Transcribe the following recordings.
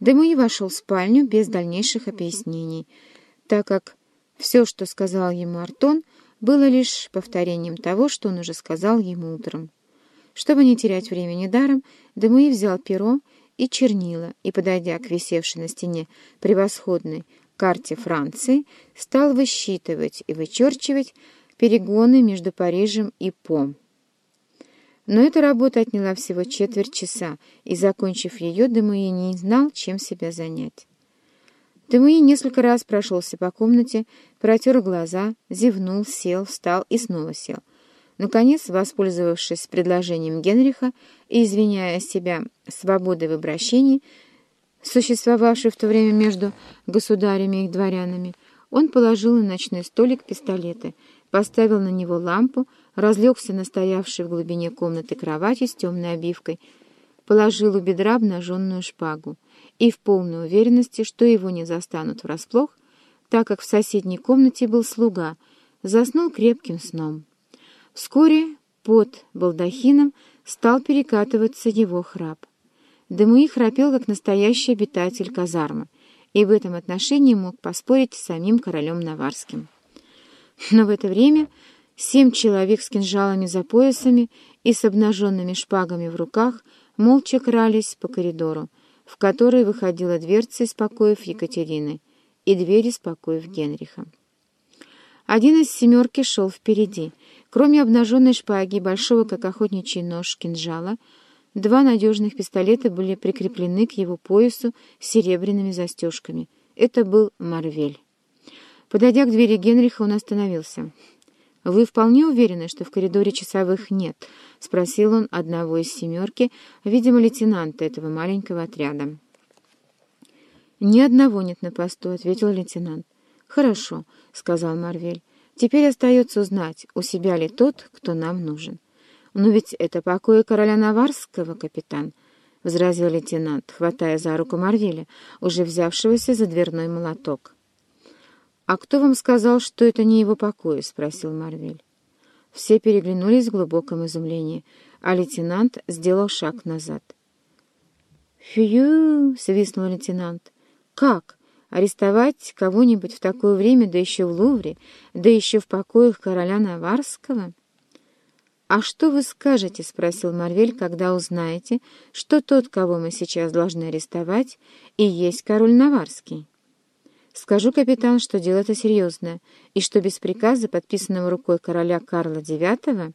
Демуи вошел в спальню без дальнейших объяснений, так как все, что сказал ему Артон, было лишь повторением того, что он уже сказал ему утром. Чтобы не терять времени даром, Демуи взял перо и чернила и, подойдя к висевшей на стене превосходной карте Франции, стал высчитывать и вычерчивать перегоны между Парижем и Пом. Но эта работа отняла всего четверть часа, и, закончив ее, Демуи не знал, чем себя занять. Демуи несколько раз прошелся по комнате, протер глаза, зевнул, сел, встал и снова сел. Наконец, воспользовавшись предложением Генриха и извиняя себя свободой в обращении, существовавшей в то время между государями и дворянами, он положил на ночной столик пистолеты, поставил на него лампу, разлегся на стоявшей в глубине комнаты кровати с темной обивкой, положил у бедра обнаженную шпагу и в полной уверенности, что его не застанут врасплох, так как в соседней комнате был слуга, заснул крепким сном. Вскоре под балдахином стал перекатываться его храп. Демуи храпел, как настоящий обитатель казармы, и в этом отношении мог поспорить с самим королем Наварским. Но в это время семь человек с кинжалами за поясами и с обнаженными шпагами в руках молча крались по коридору, в который выходила дверца из покоев Екатерины и дверь из покоев Генриха. Один из семерки шел впереди. Кроме обнаженной шпаги, большого, как охотничий нож, кинжала, два надежных пистолета были прикреплены к его поясу серебряными застежками. Это был Марвель. Подойдя к двери Генриха, он остановился. «Вы вполне уверены, что в коридоре часовых нет?» — спросил он одного из семерки, видимо, лейтенанта этого маленького отряда. «Ни одного нет на посту», — ответил лейтенант. «Хорошо», — сказал Марвель. «Теперь остается узнать, у себя ли тот, кто нам нужен». «Но ведь это покои короля Наварского, капитан», — возразил лейтенант, хватая за руку Марвеля, уже взявшегося за дверной молоток. «А кто вам сказал, что это не его покои?» — спросил Марвель. Все переглянулись в глубоком изумлении, а лейтенант сделал шаг назад. «Фью!» — свистнул лейтенант. «Как? Арестовать кого-нибудь в такое время, да еще в Лувре, да еще в покоях короля Наварского?» «А что вы скажете?» — спросил Марвель, «когда узнаете, что тот, кого мы сейчас должны арестовать, и есть король Наварский?» Скажу, капитан, что дело это серьезное, и что без приказа, подписанного рукой короля Карла IX...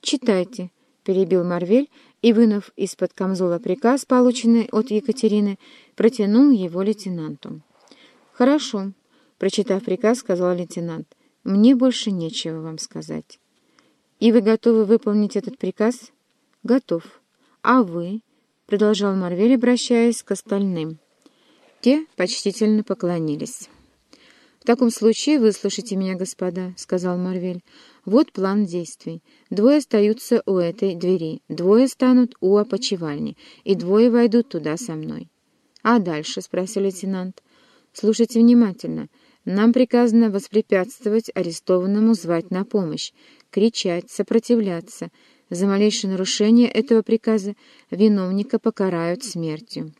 «Читайте», — перебил Марвель, и, вынув из-под камзола приказ, полученный от Екатерины, протянул его лейтенанту. «Хорошо», — прочитав приказ, сказал лейтенант, — «мне больше нечего вам сказать». «И вы готовы выполнить этот приказ?» «Готов. А вы?» — продолжал Марвель, обращаясь к остальным. Те почтительно поклонились. «В таком случае выслушайте меня, господа», — сказал Марвель. «Вот план действий. Двое остаются у этой двери, двое станут у опочивальни, и двое войдут туда со мной». «А дальше?» — спросил лейтенант. «Слушайте внимательно. Нам приказано воспрепятствовать арестованному звать на помощь, кричать, сопротивляться. За малейшее нарушение этого приказа виновника покарают смертью».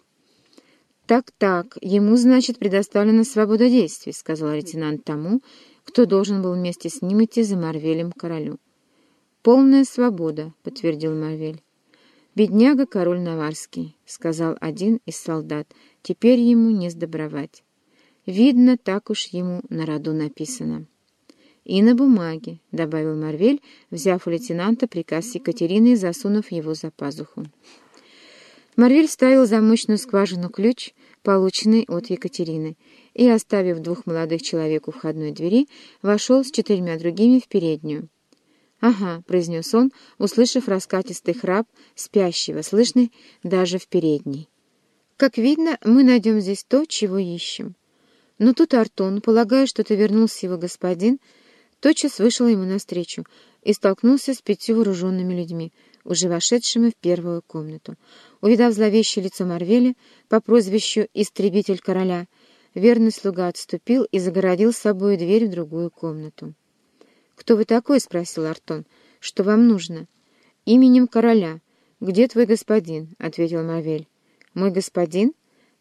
«Так-так, ему, значит, предоставлена свобода действий», — сказал лейтенант тому, кто должен был вместе с ним идти за Марвелем королю. «Полная свобода», — подтвердил Марвель. «Бедняга король Наварский», — сказал один из солдат, — «теперь ему не сдобровать». Видно, так уж ему на роду написано. «И на бумаге», — добавил Марвель, взяв у лейтенанта приказ Екатерины и засунув его за пазуху. Марвель ставил замочную скважину ключ, полученный от Екатерины, и, оставив двух молодых человек у входной двери, вошел с четырьмя другими в переднюю. «Ага», — произнес он, услышав раскатистый храп спящего, слышный даже в передней. «Как видно, мы найдем здесь то, чего ищем». Но тут Артон, полагая, что это вернулся его господин, тотчас вышел ему навстречу и столкнулся с пятью вооруженными людьми, уже вошедшими в первую комнату. Увидав зловещее лицо Марвеля по прозвищу «Истребитель короля», верный слуга отступил и загородил с собой дверь в другую комнату. «Кто вы такой?» — спросил Артон. «Что вам нужно?» «Именем короля. Где твой господин?» — ответил Марвель. «Мой господин?»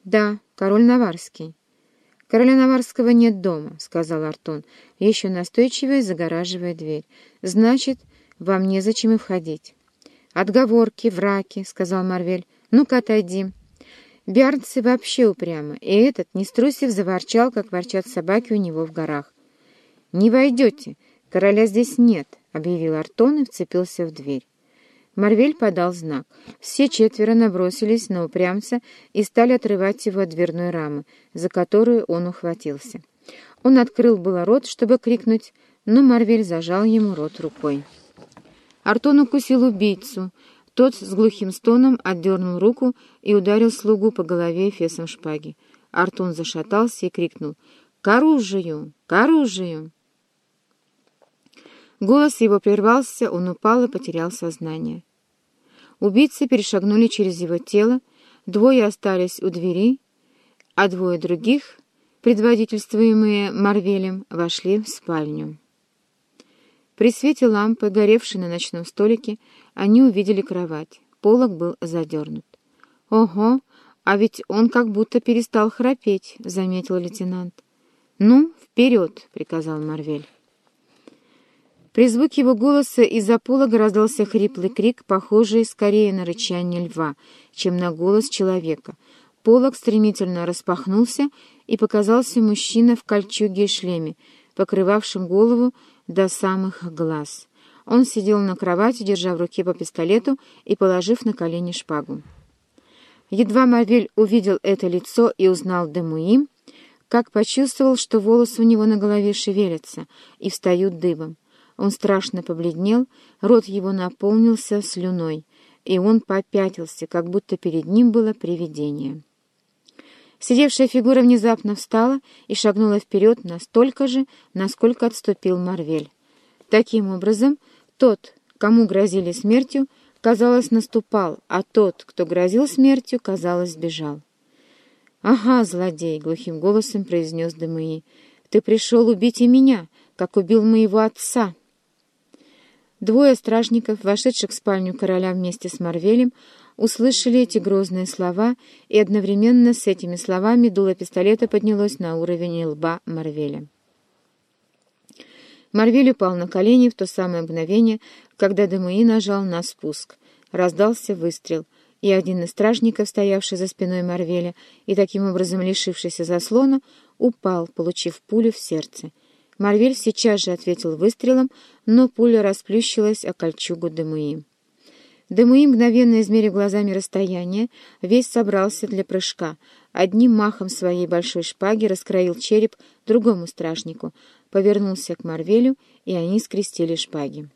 «Да, король Наварский». «Короля Наварского нет дома», — сказал Артон, еще настойчивее загораживая дверь. «Значит, вам незачем и входить». «Отговорки, враки», — сказал Марвель. «Ну-ка, отойди». Биарнцы вообще упрямы, и этот, не струсив, заворчал, как ворчат собаки у него в горах. «Не войдете, короля здесь нет», — объявил Артон и вцепился в дверь. Марвель подал знак. Все четверо набросились на упрямца и стали отрывать его от дверной рамы, за которую он ухватился. Он открыл было рот, чтобы крикнуть, но Марвель зажал ему рот рукой. Артон укусил убийцу. Тот с глухим стоном отдернул руку и ударил слугу по голове фесом шпаги. Артон зашатался и крикнул «К оружию! К оружию!» Голос его прервался, он упал и потерял сознание. Убийцы перешагнули через его тело, двое остались у двери, а двое других, предводительствуемые Марвелем, вошли в спальню. При свете лампы, горевшей на ночном столике, они увидели кровать. Полок был задернут. «Ого, а ведь он как будто перестал храпеть», — заметил лейтенант. «Ну, вперед!» — приказал Марвель. При звуке его голоса из-за полога раздался хриплый крик, похожий скорее на рычание льва, чем на голос человека. Полог стремительно распахнулся, и показался мужчина в кольчуге и шлеме, покрывавшем голову до самых глаз. Он сидел на кровати, держа в руке по пистолету и положив на колени шпагу. Едва Марвель увидел это лицо и узнал Демуи, как почувствовал, что волосы у него на голове шевелятся и встают дыбом. Он страшно побледнел, рот его наполнился слюной, и он попятился, как будто перед ним было привидение. Сидевшая фигура внезапно встала и шагнула вперед настолько же, насколько отступил Марвель. Таким образом, тот, кому грозили смертью, казалось, наступал, а тот, кто грозил смертью, казалось, бежал. «Ага, злодей!» — глухим голосом произнес Демыи. «Ты пришел убить и меня, как убил моего отца!» Двое стражников, вошедших в спальню короля вместе с Марвелем, услышали эти грозные слова, и одновременно с этими словами дуло пистолета поднялось на уровень лба Марвеля. Марвель упал на колени в то самое мгновение, когда Демуи нажал на спуск. Раздался выстрел, и один из стражников, стоявший за спиной Марвеля и таким образом лишившийся заслона, упал, получив пулю в сердце. Марвель сейчас же ответил выстрелом, но пуля расплющилась о кольчугу Демуи. Демуи, мгновенно измерив глазами расстояние, весь собрался для прыжка. Одним махом своей большой шпаги раскроил череп другому стражнику, повернулся к Марвелю, и они скрестили шпаги.